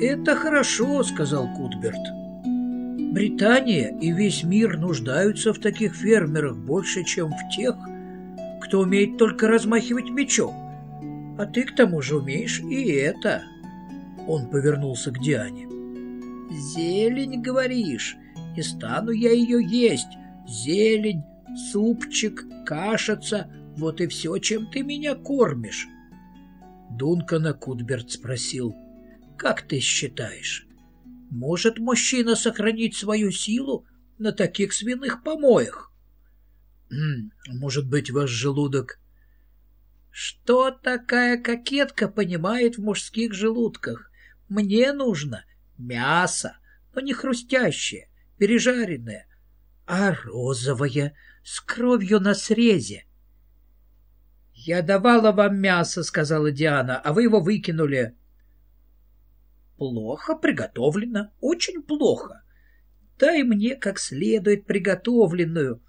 «Это хорошо», — сказал Кутберт. «Британия и весь мир нуждаются в таких фермерах больше, чем в тех, кто умеет только размахивать мечом. А ты к тому же умеешь и это». Он повернулся к Диане. «Зелень, говоришь, и стану я ее есть. Зелень, супчик, кашица — вот и все, чем ты меня кормишь». Дункана Кутберт спросил, «Как ты считаешь, может мужчина сохранить свою силу на таких свиных помоях?» «Может быть, ваш желудок...» «Что такая кокетка понимает в мужских желудках? Мне нужно мясо, но не хрустящее, пережаренное, а розовое, с кровью на срезе. «Я давала вам мясо», — сказала Диана, — «а вы его выкинули». «Плохо приготовлено, очень плохо. Дай мне как следует приготовленную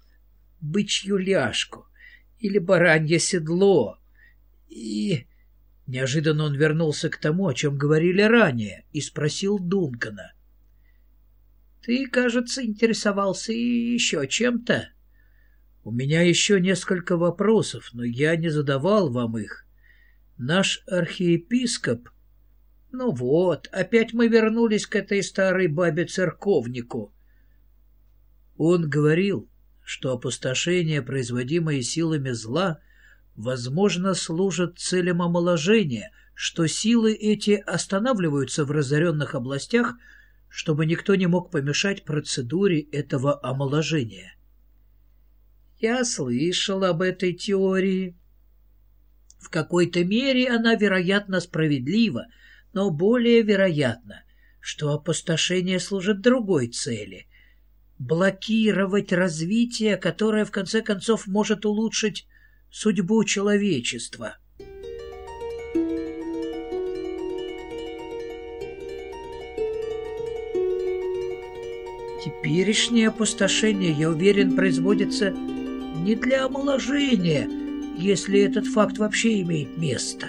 бычью ляжку или баранье седло. И Неожиданно он вернулся к тому, о чем говорили ранее, и спросил Дункана. «Ты, кажется, интересовался еще чем-то?» «У меня еще несколько вопросов, но я не задавал вам их. Наш архиепископ...» «Ну вот, опять мы вернулись к этой старой бабе-церковнику». Он говорил, что опустошение, производимое силами зла, возможно, служат целям омоложения, что силы эти останавливаются в разоренных областях, чтобы никто не мог помешать процедуре этого омоложения. Я слышал об этой теории. В какой-то мере она, вероятно, справедлива, но более вероятно, что опустошение служит другой цели — блокировать развитие, которое, в конце концов, может улучшить судьбу человечества. Теперешнее опустошение, я уверен, производится не для омоложения, если этот факт вообще имеет место.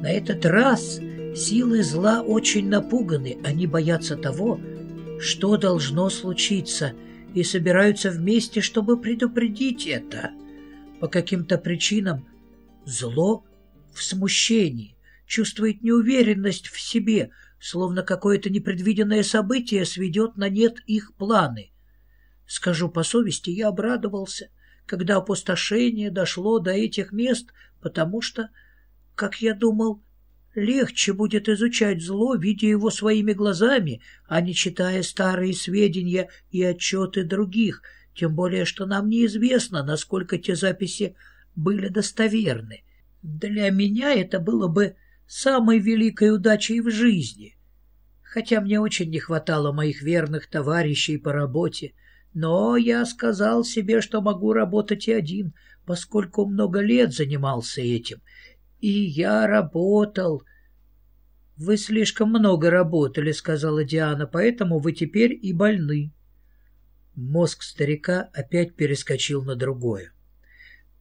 На этот раз силы зла очень напуганы, они боятся того, что должно случиться, и собираются вместе, чтобы предупредить это – по каким-то причинам зло в смущении, чувствует неуверенность в себе, словно какое-то непредвиденное событие сведет на нет их планы. Скажу по совести, я обрадовался, когда опустошение дошло до этих мест, потому что, как я думал, легче будет изучать зло, видя его своими глазами, а не читая старые сведения и отчеты других — тем более, что нам неизвестно, насколько те записи были достоверны. Для меня это было бы самой великой удачей в жизни. Хотя мне очень не хватало моих верных товарищей по работе, но я сказал себе, что могу работать и один, поскольку много лет занимался этим. И я работал. «Вы слишком много работали», — сказала Диана, — «поэтому вы теперь и больны». Мозг старика опять перескочил на другое.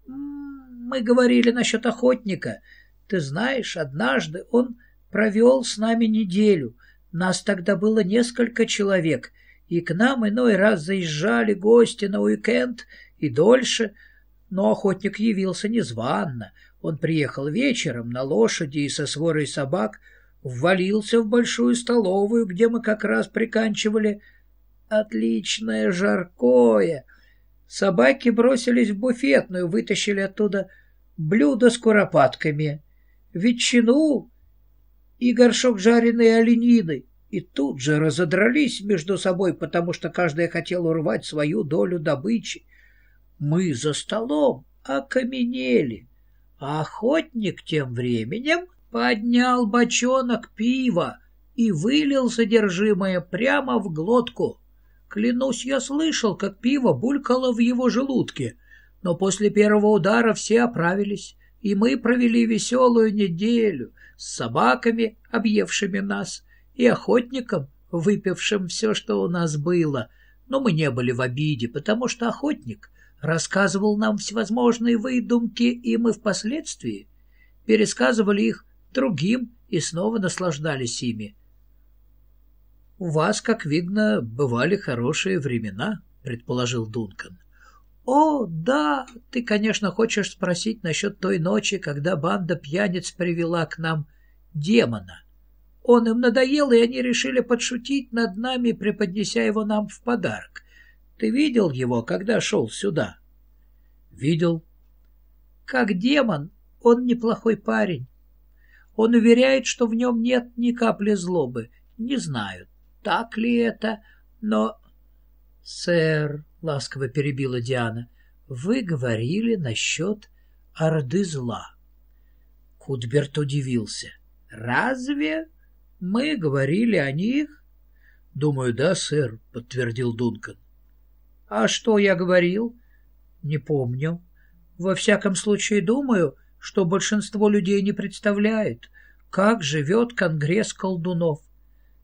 «Мы говорили насчет охотника. Ты знаешь, однажды он провел с нами неделю. Нас тогда было несколько человек, и к нам иной раз заезжали гости на уикенд и дольше, но охотник явился незванно. Он приехал вечером на лошади и со сворой собак, ввалился в большую столовую, где мы как раз приканчивали Отличное жаркое! Собаки бросились в буфетную, вытащили оттуда блюдо с куропатками, ветчину и горшок жареной оленины, и тут же разодрались между собой, потому что каждая хотела урвать свою долю добычи. Мы за столом окаменели, а охотник тем временем поднял бочонок пива и вылил содержимое прямо в глотку. Клянусь, я слышал, как пиво булькало в его желудке, но после первого удара все оправились, и мы провели веселую неделю с собаками, объевшими нас, и охотником, выпившим все, что у нас было. Но мы не были в обиде, потому что охотник рассказывал нам всевозможные выдумки, и мы впоследствии пересказывали их другим и снова наслаждались ими. У вас, как видно, бывали хорошие времена, предположил Дункан. О, да, ты, конечно, хочешь спросить насчет той ночи, когда банда пьяниц привела к нам демона. Он им надоел, и они решили подшутить над нами, преподнеся его нам в подарок. Ты видел его, когда шел сюда? Видел. Как демон, он неплохой парень. Он уверяет, что в нем нет ни капли злобы. Не знаю, так ли это, но... — Сэр, — ласково перебила Диана, — вы говорили насчет Орды зла. Кутберт удивился. — Разве мы говорили о них? — Думаю, да, сэр, — подтвердил Дункан. — А что я говорил? — Не помню. Во всяком случае, думаю, что большинство людей не представляет, как живет Конгресс колдунов.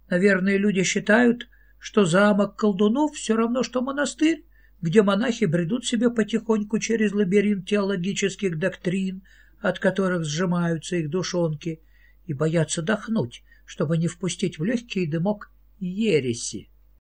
Наверное, люди считают, что замок колдунов все равно, что монастырь, где монахи бредут себе потихоньку через лабиринт теологических доктрин, от которых сжимаются их душонки, и боятся дохнуть, чтобы не впустить в легкий дымок ереси.